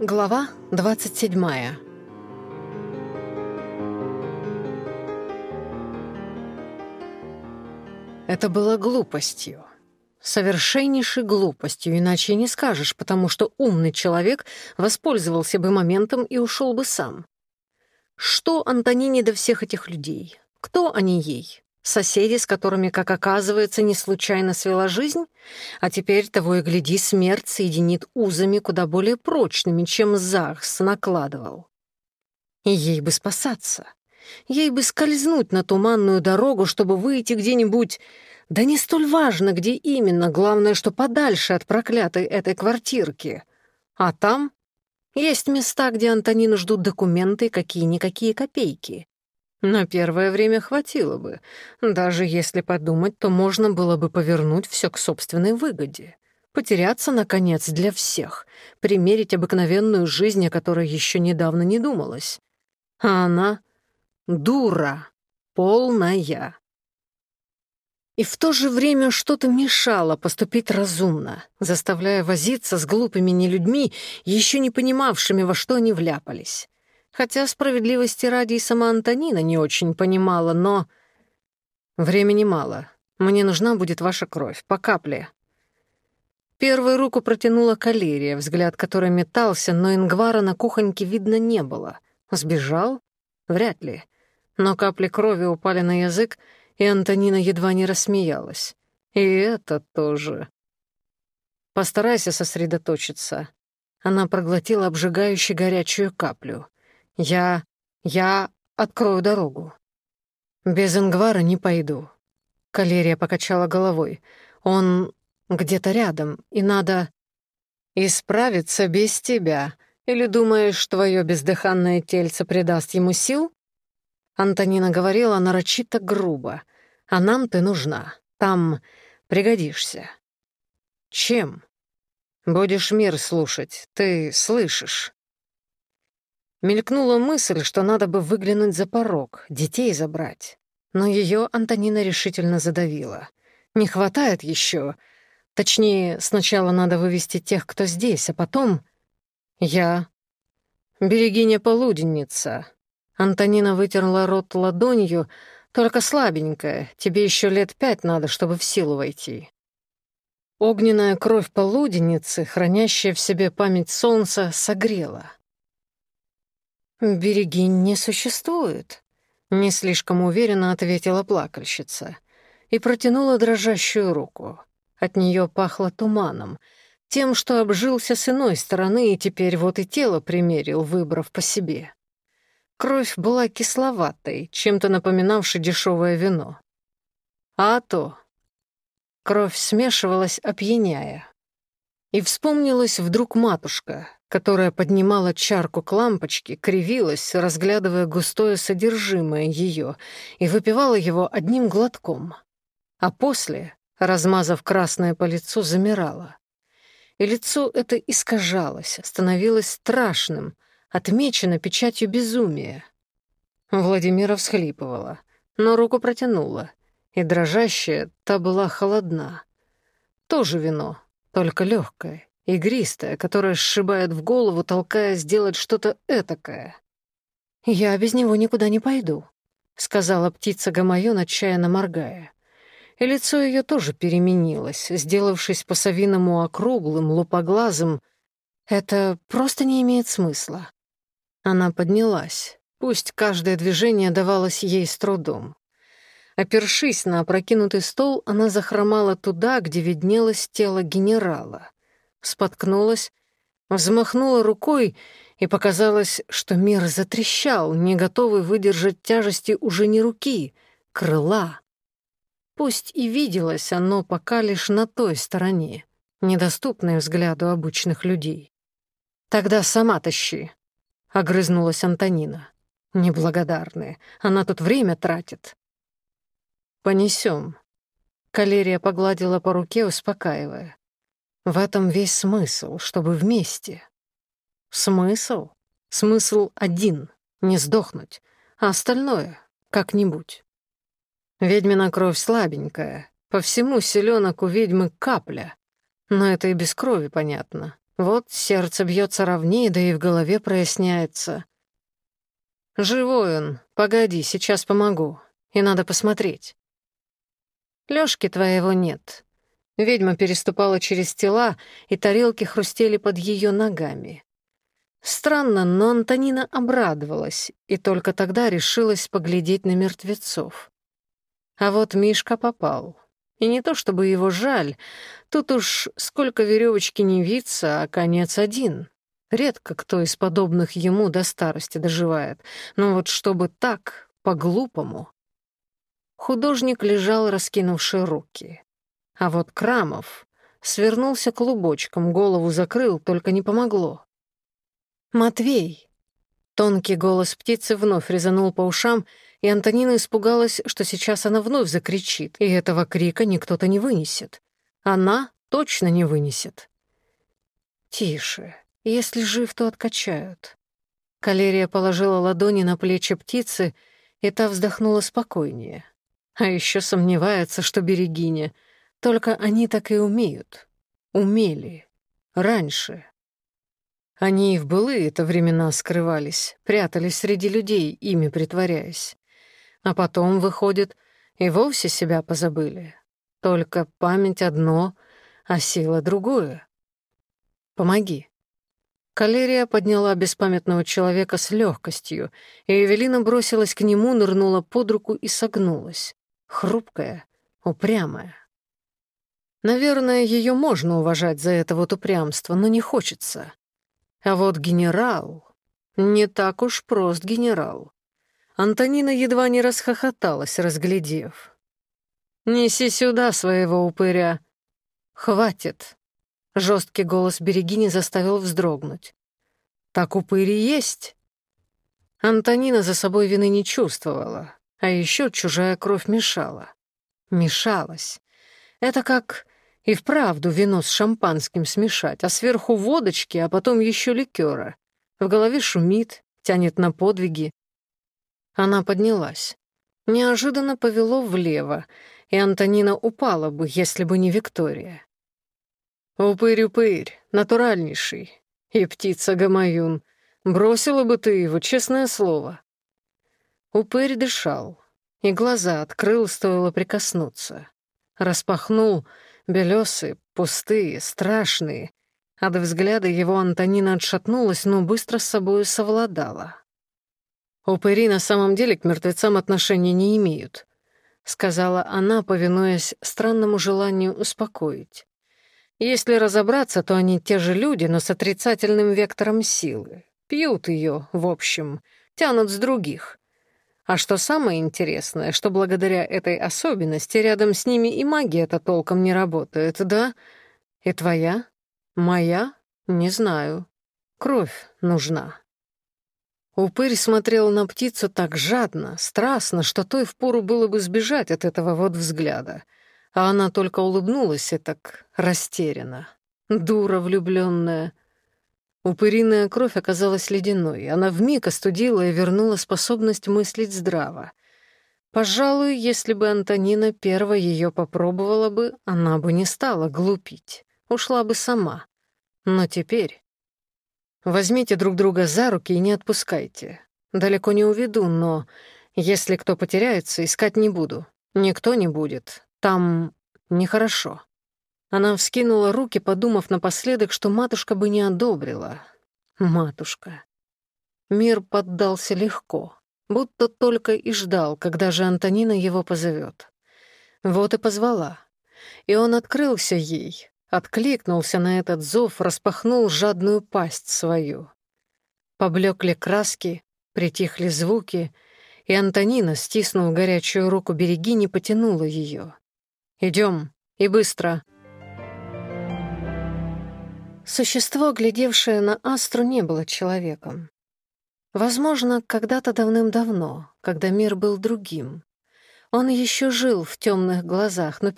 Глава 27 Это было глупостью. Совершеннейшей глупостью, иначе не скажешь, потому что умный человек воспользовался бы моментом и ушел бы сам. Что Антонине до всех этих людей? Кто они ей? Соседи, с которыми, как оказывается, не случайно свела жизнь? А теперь, того и гляди, смерть соединит узами куда более прочными, чем Захс накладывал. И ей бы спасаться. Ей бы скользнуть на туманную дорогу, чтобы выйти где-нибудь... Да не столь важно, где именно, главное, что подальше от проклятой этой квартирки. А там есть места, где Антонину ждут документы какие-никакие копейки. На первое время хватило бы. Даже если подумать, то можно было бы повернуть все к собственной выгоде. Потеряться, наконец, для всех. Примерить обыкновенную жизнь, о которой еще недавно не думалось. А она — дура, полная. И в то же время что-то мешало поступить разумно, заставляя возиться с глупыми нелюдьми, еще не понимавшими, во что они вляпались. Хотя справедливости ради и сама Антонина не очень понимала, но... Времени мало. Мне нужна будет ваша кровь, по капле. Первую руку протянула калерия, взгляд которой метался, но ингвара на кухоньке видно не было. Сбежал? Вряд ли. Но капли крови упали на язык, и Антонина едва не рассмеялась. И это тоже. Постарайся сосредоточиться. Она проглотила обжигающую горячую каплю. Я... я открою дорогу. Без Ингвара не пойду. Калерия покачала головой. Он где-то рядом, и надо... Исправиться без тебя. Или думаешь, твое бездыханное тельце придаст ему сил? Антонина говорила нарочито грубо. А нам ты нужна. Там пригодишься. Чем? Будешь мир слушать, ты слышишь. Мелькнула мысль, что надо бы выглянуть за порог, детей забрать. Но ее Антонина решительно задавила. Не хватает еще. Точнее, сначала надо вывести тех, кто здесь, а потом... Я... Берегиня полуденница. Антонина вытерла рот ладонью, только слабенькая, тебе еще лет пять надо, чтобы в силу войти. Огненная кровь полуденницы, хранящая в себе память солнца, согрела. «Берегинь не существует», — не слишком уверенно ответила плакальщица и протянула дрожащую руку. От нее пахло туманом, тем, что обжился с иной стороны и теперь вот и тело примерил, выбрав по себе. Кровь была кисловатой, чем-то напоминавшей дешевое вино. А то кровь смешивалась, опьяняя. И вспомнилась вдруг матушка, которая поднимала чарку к лампочке, кривилась, разглядывая густое содержимое ее, и выпивала его одним глотком. А после, размазав красное по лицу, замирала. И лицо это искажалось, становилось страшным, отмечено печатью безумия. Владимира всхлипывала, но руку протянула, и дрожащая та была холодна. Тоже вино, только легкое игристая, которая сшибает в голову, толкая сделать что-то этакое. «Я без него никуда не пойду», — сказала птица Гамайон, отчаянно моргая. И лицо ее тоже переменилось, сделавшись по-совиному округлым, лупоглазым. «Это просто не имеет смысла». Она поднялась, пусть каждое движение давалось ей с трудом. Опершись на опрокинутый стол, она захромала туда, где виднелось тело генерала споткнулась, взмахнула рукой и показалось, что мир затрещал, не готовый выдержать тяжести уже не руки, крыла. Пусть и виделось оно пока лишь на той стороне, недоступной взгляду обычных людей. «Тогда сама тащи», — огрызнулась Антонина. «Неблагодарная, она тут время тратит». «Понесем», — Калерия погладила по руке, успокаивая. В этом весь смысл, чтобы вместе. Смысл? Смысл один — не сдохнуть, а остальное — как-нибудь. Ведьмина кровь слабенькая, по всему селенок у ведьмы капля, но это и без крови понятно. Вот сердце бьется ровнее, да и в голове проясняется. «Живой он. Погоди, сейчас помогу. И надо посмотреть». Лёшки твоего нет. Ведьма переступала через тела, и тарелки хрустели под ее ногами. Странно, но Антонина обрадовалась и только тогда решилась поглядеть на мертвецов. А вот Мишка попал. И не то чтобы его жаль, тут уж сколько веревочки не виться, а конец один. Редко кто из подобных ему до старости доживает, но вот чтобы так, по-глупому. Художник лежал, раскинувши руки. а вот Крамов свернулся клубочком, голову закрыл, только не помогло. «Матвей!» Тонкий голос птицы вновь резанул по ушам, и Антонина испугалась, что сейчас она вновь закричит, и этого крика никто-то не вынесет. Она точно не вынесет. «Тише. Если жив, то откачают». Калерия положила ладони на плечи птицы, и та вздохнула спокойнее. А еще сомневается, что берегиня — только они так и умеют. Умели. Раньше. Они и в былые-то времена скрывались, прятались среди людей, ими притворяясь. А потом, выходит, и вовсе себя позабыли. Только память одно, а сила другое. Помоги. Калерия подняла беспамятного человека с легкостью, и Эвелина бросилась к нему, нырнула под руку и согнулась. Хрупкая, упрямая. Наверное, ее можно уважать за это вот упрямство, но не хочется. А вот генерал... Не так уж прост генерал. Антонина едва не расхохоталась, разглядев. «Неси сюда своего упыря!» «Хватит!» Жесткий голос Берегини заставил вздрогнуть. «Так упыри есть!» Антонина за собой вины не чувствовала, а еще чужая кровь мешала. Мешалась. Это как и вправду вино с шампанским смешать, а сверху водочки, а потом еще ликера. В голове шумит, тянет на подвиги. Она поднялась. Неожиданно повело влево, и Антонина упала бы, если бы не Виктория. «Упырь-упырь, натуральнейший. И птица Гамаюн. Бросила бы ты его, честное слово». Упырь дышал, и глаза открыл, стоило прикоснуться. Распахнул — Белесые, пустые, страшные. От взгляда его Антонина отшатнулась, но быстро с собой совладала. «Упыри на самом деле к мертвецам отношения не имеют», — сказала она, повинуясь странному желанию успокоить. «Если разобраться, то они те же люди, но с отрицательным вектором силы. Пьют ее, в общем, тянут с других. А что самое интересное, что благодаря этой особенности рядом с ними и магия-то толком не работает, да? И твоя? Моя? Не знаю. Кровь нужна. Упырь смотрел на птицу так жадно, страстно, что той впору было бы сбежать от этого вот взгляда. А она только улыбнулась и так растеряна. Дура влюбленная. Упыриная кровь оказалась ледяной. Она вмиг остудила и вернула способность мыслить здраво. Пожалуй, если бы Антонина первой ее попробовала бы, она бы не стала глупить. Ушла бы сама. Но теперь... Возьмите друг друга за руки и не отпускайте. Далеко не уведу, но если кто потеряется, искать не буду. Никто не будет. Там нехорошо. Она вскинула руки, подумав напоследок, что матушка бы не одобрила. Матушка. Мир поддался легко, будто только и ждал, когда же Антонина его позовет. Вот и позвала. И он открылся ей, откликнулся на этот зов, распахнул жадную пасть свою. Поблекли краски, притихли звуки, и Антонина, стиснув горячую руку берегини, потянула ее. Идем, и быстро!» Существо, глядевшее на Астру, не было человеком. Возможно, когда-то давным-давно, когда мир был другим. Он еще жил в темных глазах, но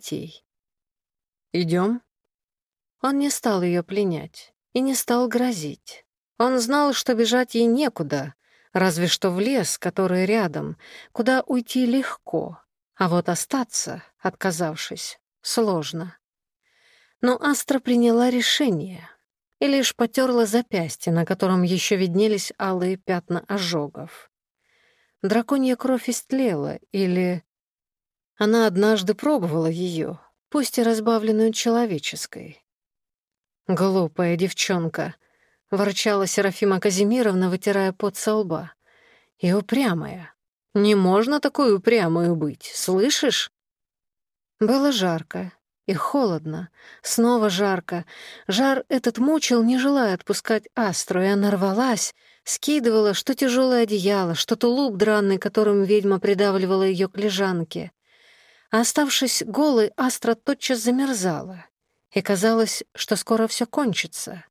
перевернутый, искаженный чужой памятью. «Здравствуй, что ли?» — сказал он, словно извиняясь за то, что вынужден будет сделать. «Здравствуй», — ответила Астра, прижимая к себе детей. Идем. Он не стал ее пленять. и не стал грозить. Он знал, что бежать ей некуда, разве что в лес, который рядом, куда уйти легко, а вот остаться, отказавшись, сложно. Но Астра приняла решение и лишь потерла запястье, на котором еще виднелись алые пятна ожогов. Драконья кровь истлела, или... Она однажды пробовала ее, пусть и разбавленную человеческой. «Глупая девчонка», — ворчала Серафима Казимировна, вытирая пот со лба. «И упрямая. Не можно такой упрямую быть, слышишь?» Было жарко и холодно, снова жарко. Жар этот мучил, не желая отпускать Астру, и она рвалась, скидывала что тяжелое одеяло, что тулуп дранный, которым ведьма придавливала ее к лежанке. А оставшись голой, Астра тотчас замерзала, и казалось, что скоро все кончится.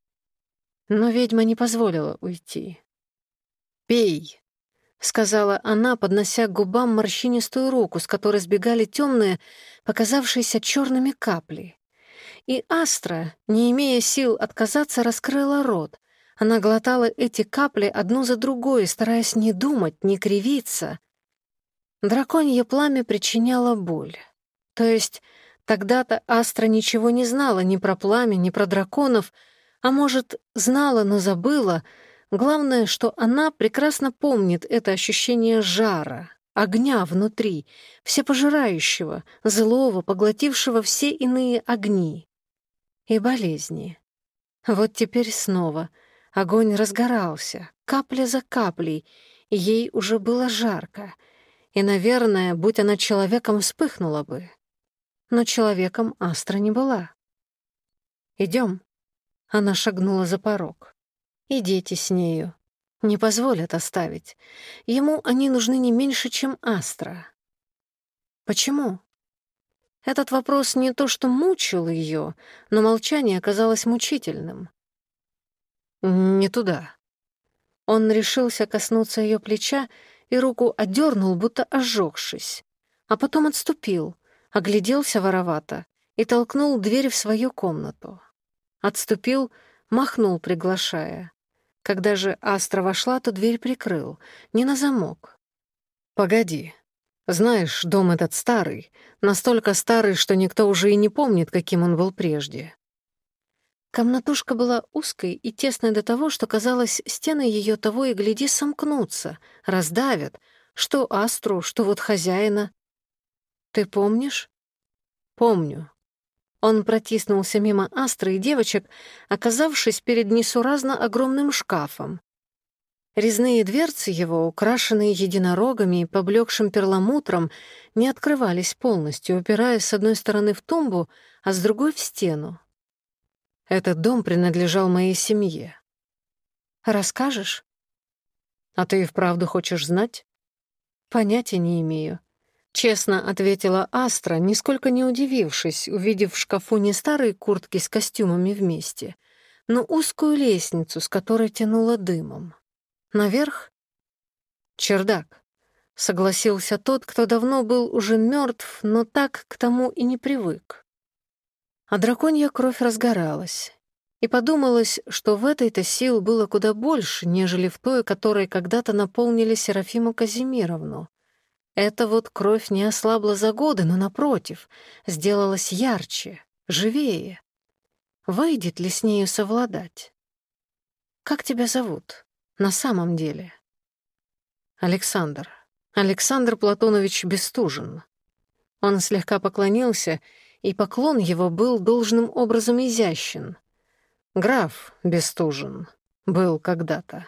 Но ведьма не позволила уйти. «Пей», — сказала она, поднося к губам морщинистую руку, с которой сбегали темные, показавшиеся черными капли. И Астра, не имея сил отказаться, раскрыла рот. Она глотала эти капли одну за другой, стараясь не думать, не кривиться. Драконье пламя причиняло боль. То есть Тогда-то Астра ничего не знала ни про пламя, ни про драконов, а может, знала, но забыла. Главное, что она прекрасно помнит это ощущение жара, огня внутри, всепожирающего, злого, поглотившего все иные огни. И болезни. Вот теперь снова. Огонь разгорался, капля за каплей, и ей уже было жарко. И, наверное, будь она человеком, вспыхнула бы. Но человеком Астра не была. Идем. Она шагнула за порог. И дети с нею. Не позволят оставить. Ему они нужны не меньше, чем Астра. Почему? Этот вопрос не то что мучил ее, но молчание оказалось мучительным. Не туда. Он решился коснуться ее плеча и руку отдернул, будто ожегшись, а потом отступил, огляделся воровато и толкнул дверь в свою комнату. Отступил, махнул, приглашая. Когда же Астра вошла, то дверь прикрыл, не на замок. «Погоди. Знаешь, дом этот старый, настолько старый, что никто уже и не помнит, каким он был прежде». Комнатушка была узкой и тесной до того, что, казалось, стены ее того и гляди сомкнутся, раздавят, что Астру, что вот хозяина. Ты помнишь?» «Помню». Он протиснулся мимо Астры и девочек, оказавшись перед несуразно огромным шкафом. Резные дверцы его, украшенные единорогами и поблекшим перламутром, не открывались полностью, упираясь с одной стороны в тумбу, а с другой — в стену. Этот дом принадлежал моей семье. «Расскажешь?» «А ты и вправду хочешь знать?» «Понятия не имею. Честно ответила Астра, нисколько не удивившись, увидев в шкафу не старые куртки с костюмами вместе, но узкую лестницу, с которой тянуло дымом. Наверх? Чердак. Согласился тот, кто давно был уже мертв, но так к тому и не привык. А драконья кровь разгоралась. И подумалось, что в этой-то сил было куда Эта вот кровь не ослабла за годы, но, напротив, сделалась ярче, живее. Выйдет ли с нею совладать? «Как тебя зовут? На самом деле?» «Александр. Александр Платонович Бестужин». Он слегка поклонился, и поклон его был должным образом изящен. Граф Бестужин был когда-то.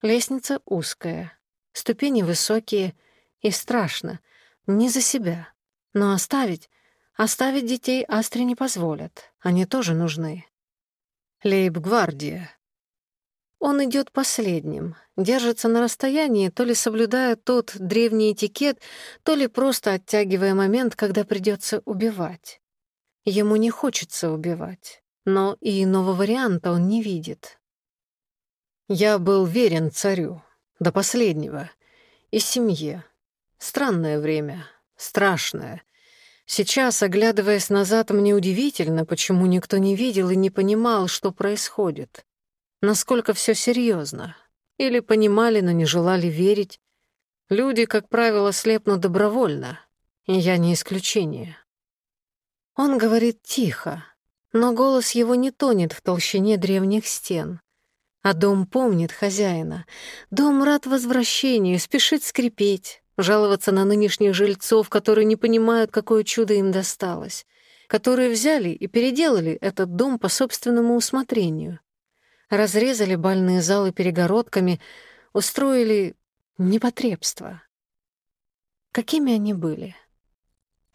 Лестница узкая, ступени высокие, и страшно. Не за себя. Но оставить... Оставить детей Астре не позволят. Они тоже нужны. Лейб-гвардия. Он идет последним, держится на расстоянии, то ли соблюдая тот древний этикет, то ли просто оттягивая момент, когда придется убивать. Ему не хочется убивать, но и иного варианта он не видит. Я был верен царю до последнего и семье, Странное время, страшное. Сейчас, оглядываясь назад, мне удивительно, почему никто не видел и не понимал, что происходит. Насколько все серьезно. Или понимали, но не желали верить. Люди, как правило, слепнут добровольно. И я не исключение. Он говорит тихо, но голос его не тонет в толщине древних стен. А дом помнит хозяина. Дом рад возвращению, спешит скрипеть. Жаловаться на нынешних жильцов, которые не понимают, какое чудо им досталось, которые взяли и переделали этот дом по собственному усмотрению. Разрезали бальные залы перегородками, устроили непотребство. Какими они были?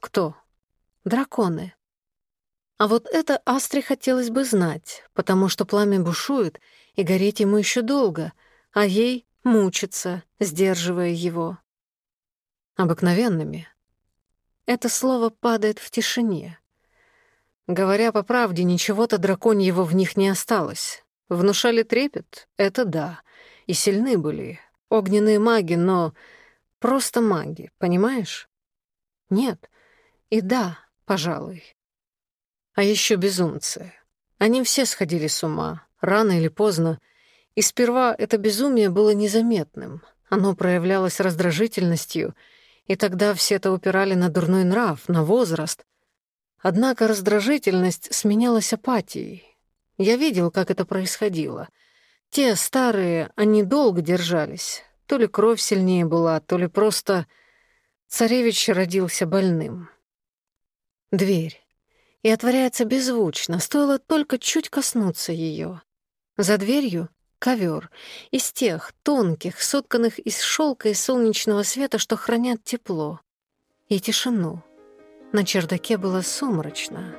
Кто? Драконы. А вот это Астре хотелось бы знать, потому что пламя бушует, и гореть ему еще долго, а ей — мучиться, сдерживая его. Обыкновенными. Это слово падает в тишине. Говоря по правде, ничего-то драконьего в них не осталось. Внушали трепет — это да, и сильны были. Огненные маги, но просто маги, понимаешь? Нет. И да, пожалуй. А еще безумцы. Они все сходили с ума, рано или поздно, и сперва это безумие было незаметным. Оно проявлялось раздражительностью, и тогда все это упирали на дурной нрав, на возраст. Однако раздражительность сменялась апатией. Я видел, как это происходило. Те старые, они долго держались. То ли кровь сильнее была, то ли просто... Царевич родился больным. Дверь. И отворяется беззвучно, стоило только чуть коснуться ее. За дверью — ковер из тех тонких, сотканных из шелка и солнечного света, что хранят тепло и тишину. На чердаке было сумрачно.